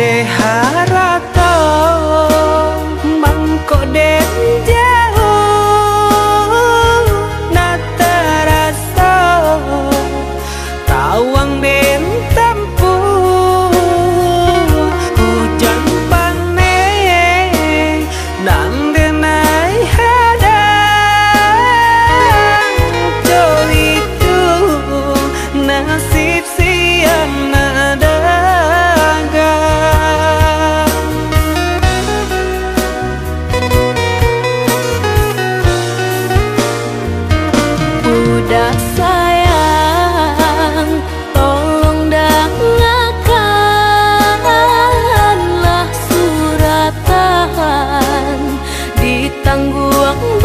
Seharato mangkok deh dah sayang Tolong surat tahan Ditangguh